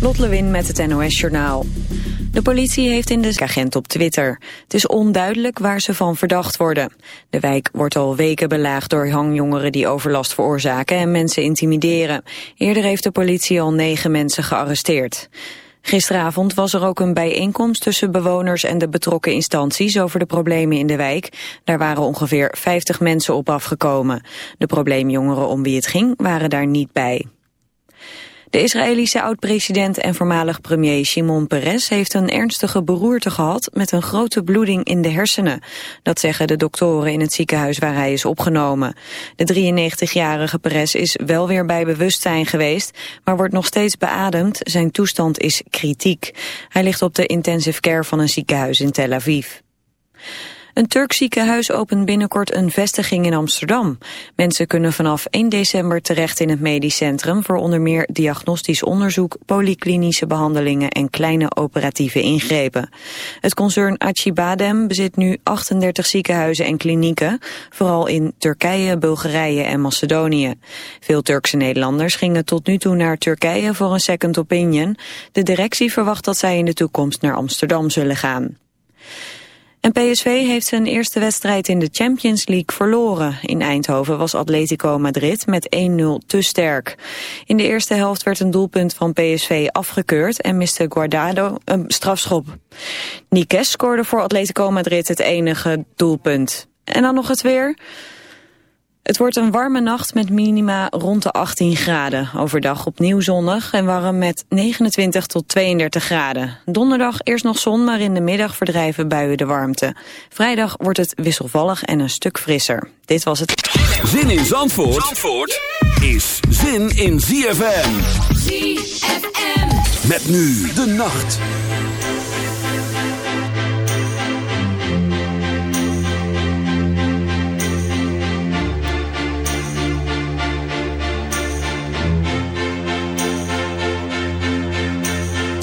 Lot Lewin met het NOS Journaal. De politie heeft in de agent op Twitter. Het is onduidelijk waar ze van verdacht worden. De wijk wordt al weken belaagd door hangjongeren die overlast veroorzaken en mensen intimideren. Eerder heeft de politie al negen mensen gearresteerd. Gisteravond was er ook een bijeenkomst tussen bewoners en de betrokken instanties over de problemen in de wijk. Daar waren ongeveer 50 mensen op afgekomen. De probleemjongeren om wie het ging waren daar niet bij. De Israëlische oud-president en voormalig premier Shimon Peres heeft een ernstige beroerte gehad met een grote bloeding in de hersenen. Dat zeggen de doktoren in het ziekenhuis waar hij is opgenomen. De 93-jarige Peres is wel weer bij bewustzijn geweest, maar wordt nog steeds beademd. Zijn toestand is kritiek. Hij ligt op de intensive care van een ziekenhuis in Tel Aviv. Een Turks ziekenhuis opent binnenkort een vestiging in Amsterdam. Mensen kunnen vanaf 1 december terecht in het medisch centrum... voor onder meer diagnostisch onderzoek, polyklinische behandelingen... en kleine operatieve ingrepen. Het concern Acibadem bezit nu 38 ziekenhuizen en klinieken... vooral in Turkije, Bulgarije en Macedonië. Veel Turkse Nederlanders gingen tot nu toe naar Turkije voor een second opinion. De directie verwacht dat zij in de toekomst naar Amsterdam zullen gaan. En PSV heeft zijn eerste wedstrijd in de Champions League verloren. In Eindhoven was Atletico Madrid met 1-0 te sterk. In de eerste helft werd een doelpunt van PSV afgekeurd en miste Guardado een strafschop. Nikes scoorde voor Atletico Madrid het enige doelpunt. En dan nog het weer. Het wordt een warme nacht met minima rond de 18 graden. Overdag opnieuw zonnig en warm met 29 tot 32 graden. Donderdag eerst nog zon, maar in de middag verdrijven buien de warmte. Vrijdag wordt het wisselvallig en een stuk frisser. Dit was het. Zin in Zandvoort, Zandvoort is zin in ZFM. ZFM. Met nu de nacht.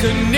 could never,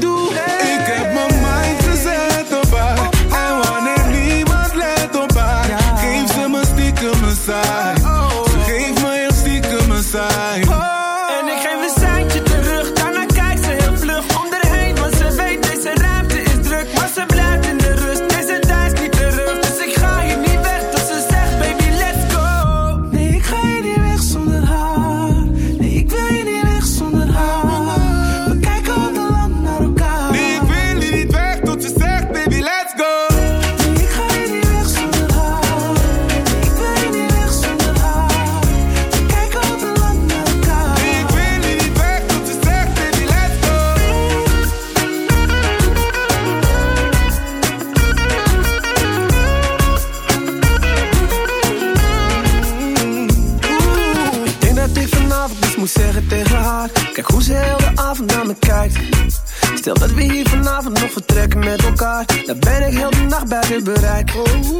Dan ben ik heel de nacht buiten bereik.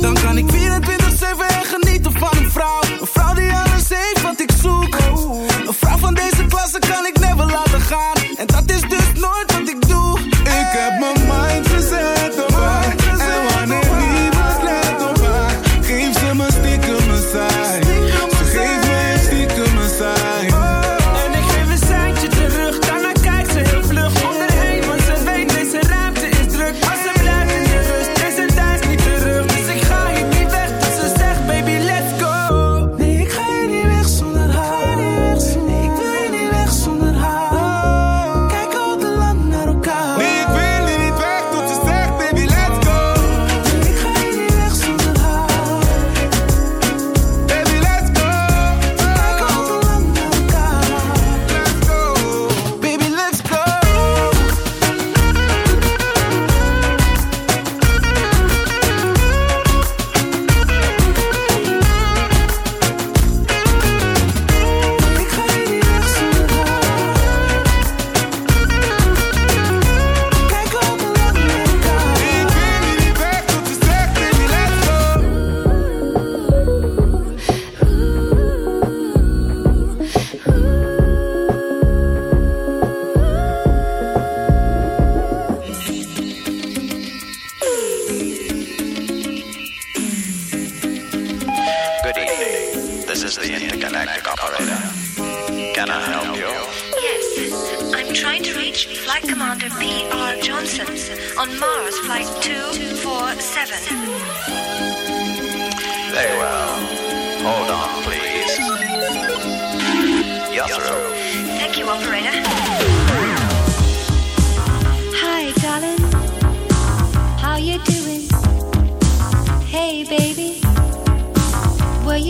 Dan kan ik 24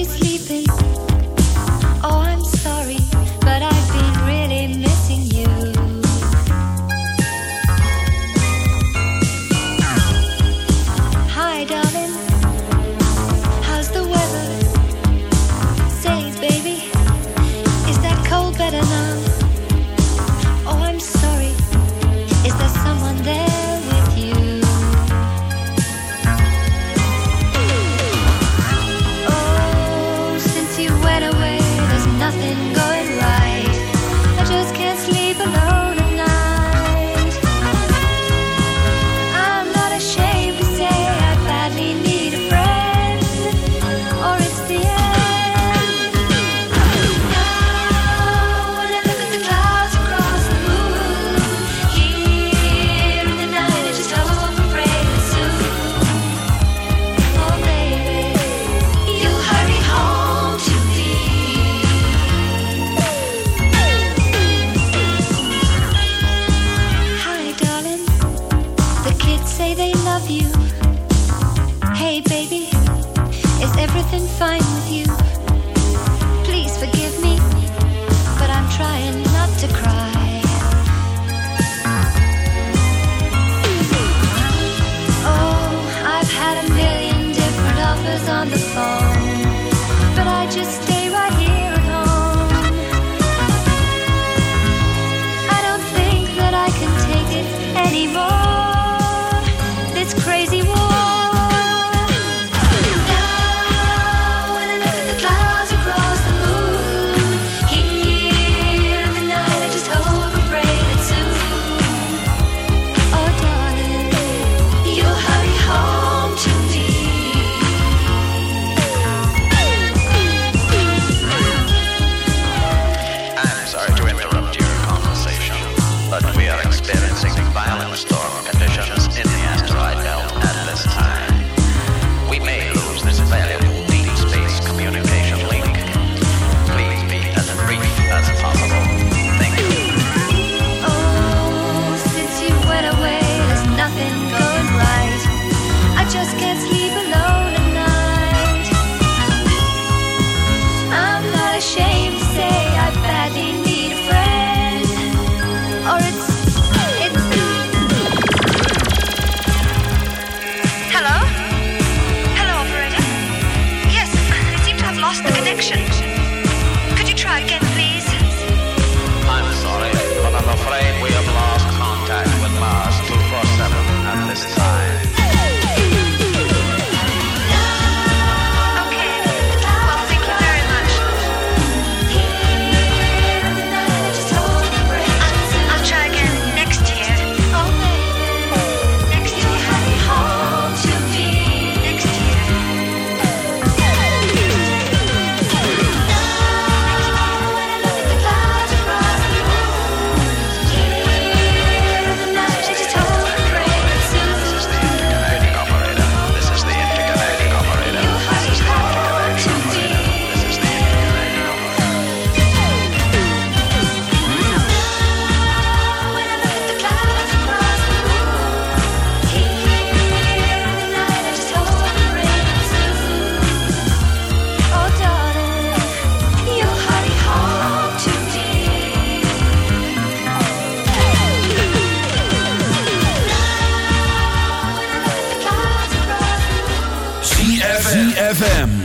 you sleeping?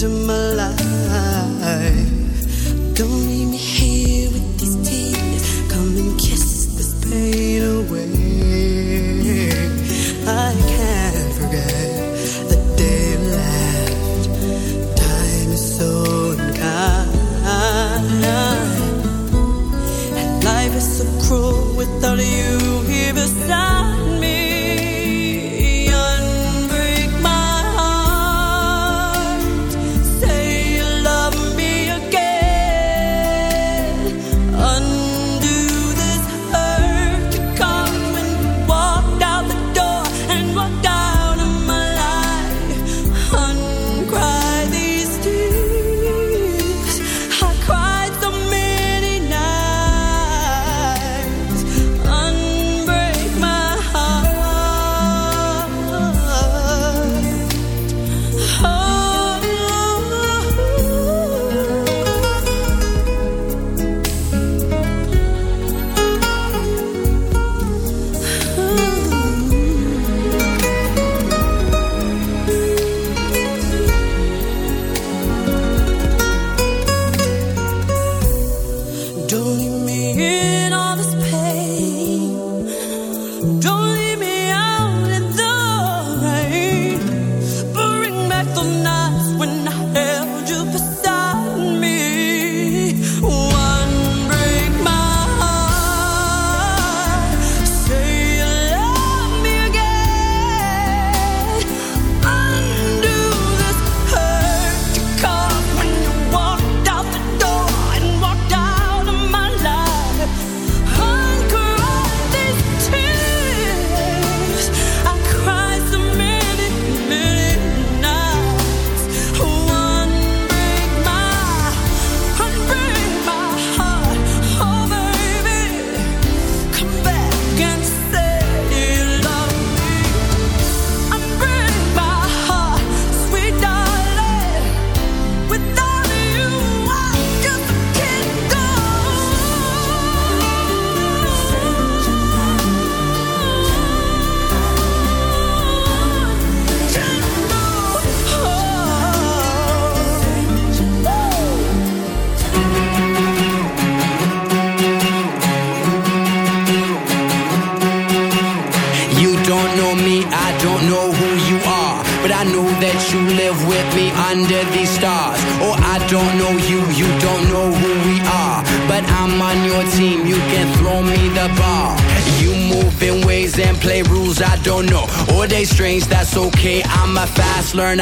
into my life.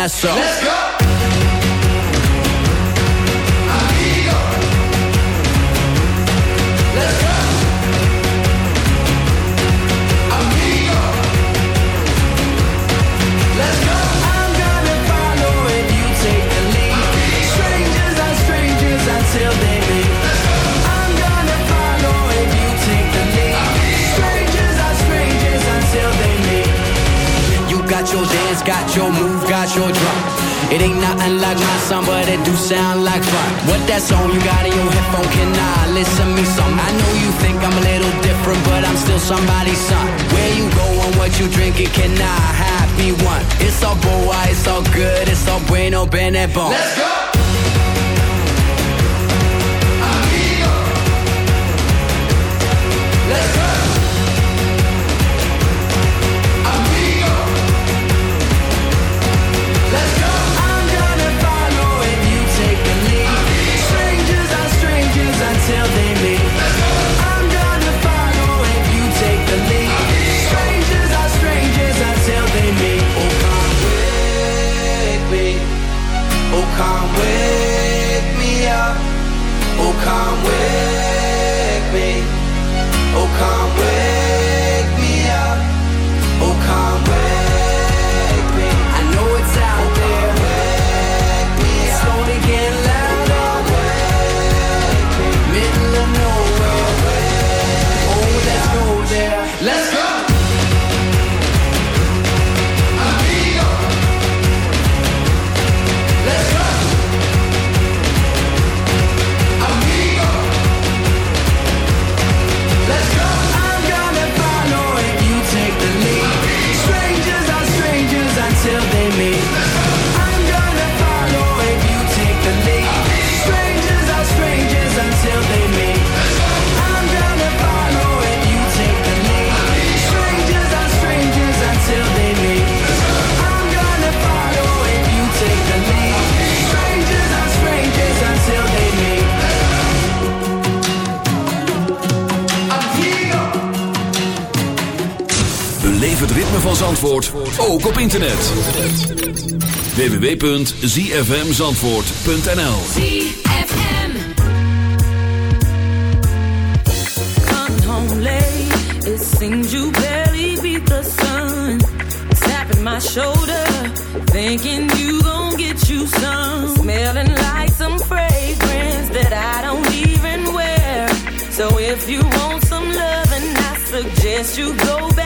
Let's go. somebody son Where you going, what you drinking, can I have me one? It's all boy, it's all good, it's all bueno, bene bon Let's go! ritme van Zandvoort ook op internet. www.zfmzandvoort.nl ZFM home late, you the sun. My shoulder, thinking you gon' get you some. Smelling like some fragrance that I don't even wear. So if you want some loving, I suggest you go back.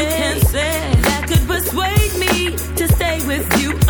you can say that could persuade me to stay with you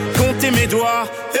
compté mes doigts.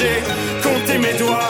j'ai compté mes doigts.